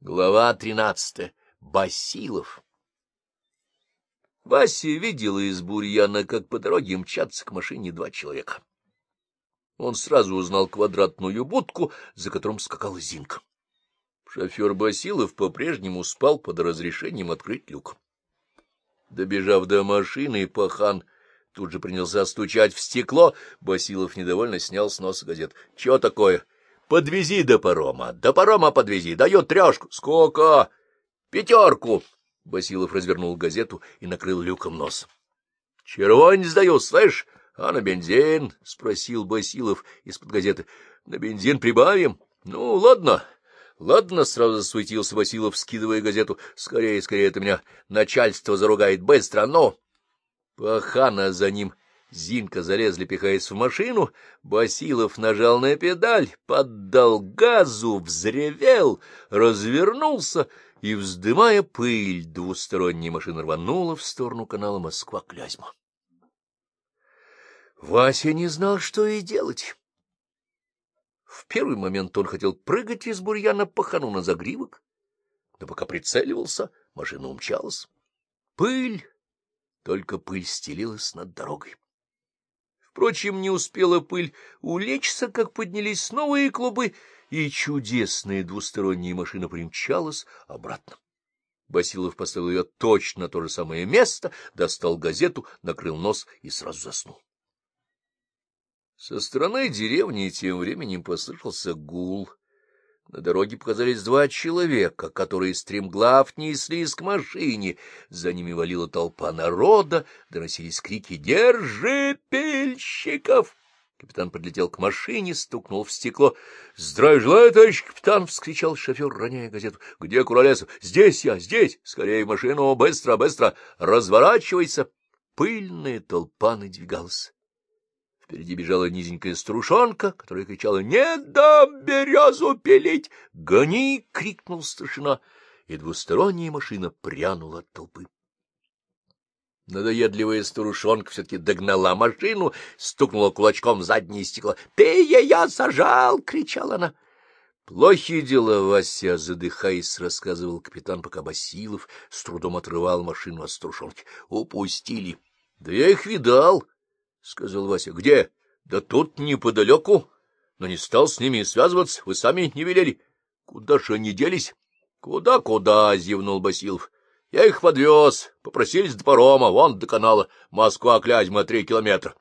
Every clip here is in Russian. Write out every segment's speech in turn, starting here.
Глава тринадцатая. Басилов. Вася видела из бурьяна, как по дороге мчатся к машине два человека. Он сразу узнал квадратную будку, за которым скакала Зинка. Шофер Басилов по-прежнему спал под разрешением открыть люк. Добежав до машины, пахан тут же принялся стучать в стекло. Басилов недовольно снял с носа газет. — Чего такое? — Подвези до парома, до парома подвези, дает трешку. Сколько? Пятерку. Басилов развернул газету и накрыл люком нос. — Червонь сдаю, слышь? А на бензин? — спросил Басилов из-под газеты. — На бензин прибавим? Ну, ладно. Ладно, сразу засуетился Василов, скидывая газету. Скорее, скорее, это меня начальство заругает. Быстро, ну! Пахана за ним Зинка залезли, пихаясь в машину, Басилов нажал на педаль, поддал газу, взревел, развернулся и, вздымая пыль, двусторонняя машина рванула в сторону канала Москва-Клязьма. Вася не знал, что и делать. В первый момент он хотел прыгать из бурьяна пахану на загривок, но пока прицеливался, машина умчалась. Пыль, только пыль стелилась над дорогой. Впрочем, не успела пыль улечься, как поднялись новые клубы, и чудесная двусторонняя машина примчалась обратно. Басилов поставил ее точно на то же самое место, достал газету, накрыл нос и сразу заснул. Со стороны деревни тем временем послышался гул. На дороге показались два человека, которые стремглав неслись к машине. За ними валила толпа народа, доносились крики «Держи пельщиков!» Капитан подлетел к машине, стукнул в стекло. — Здравия желаю, товарищ капитан! — вскричал шофер, роняя газету. — Где Куролесов? — Здесь я, здесь! Скорее в машину! Быстро, быстро! Разворачивайся! Пыльная толпа надвигалась. Впереди бежала низенькая струшонка, которая кричала «Не дам березу пилить!» «Гони!» — крикнул старшина, и двусторонняя машина прянула от толпы. Надоедливая старушонка все-таки догнала машину, стукнула кулачком в заднее стекло. «Ты ее сажал!» — кричала она. «Плохие дела, Вася!» — задыхаясь, рассказывал капитан, пока Басилов с трудом отрывал машину от струшонки. «Упустили!» «Да я их видал!» — сказал Вася. — Где? — Да тут неподалеку. Но не стал с ними связываться, вы сами не велели. — Куда же они делись? Куда, — Куда-куда? — зевнул Басилов. — Я их подвез, попросились до парома, вон до канала. Москва-Клязьма три километра.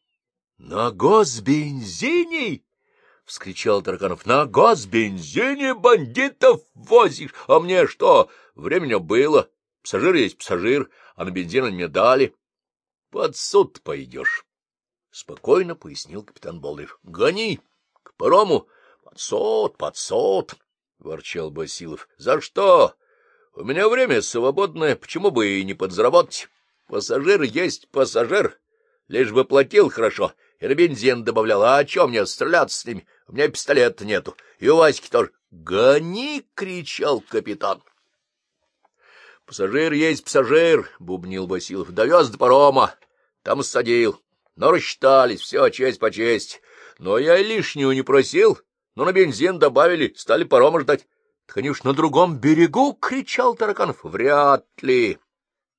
— На госбензине? — вскричал Тараканов. — На госбензине бандитов возишь? А мне что? Времени было. Пассажир есть пассажир, а на бензин они мне дали. — Под суд пойдешь, — спокойно пояснил капитан Болдырев. — Гони! К парому! Под суд, под суд! — ворчал Басилов. — За что? У меня время свободное, почему бы и не подзаработать? Пассажир есть пассажир, лишь бы платил хорошо и на бензин добавлял. А о чем мне стреляться с ними? У меня пистолета нету, и у Васьки тоже. — Гони! — кричал капитан. — Пассажир есть пассажир, — бубнил Басилов. — Довез до парома, там садил. Но рассчитались, все честь по честь. Но я лишнего не просил, но на бензин добавили, стали парома ждать. — Так они уж на другом берегу, — кричал Тараканов. — Вряд ли,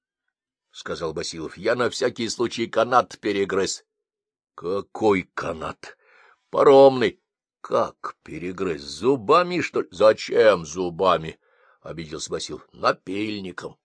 — сказал Басилов. — Я на всякий случай канат перегрыз. — Какой канат? — Паромный. — Как перегрыз? Зубами, что ли? — Зачем зубами? — обиделся Басилов. — Напильником.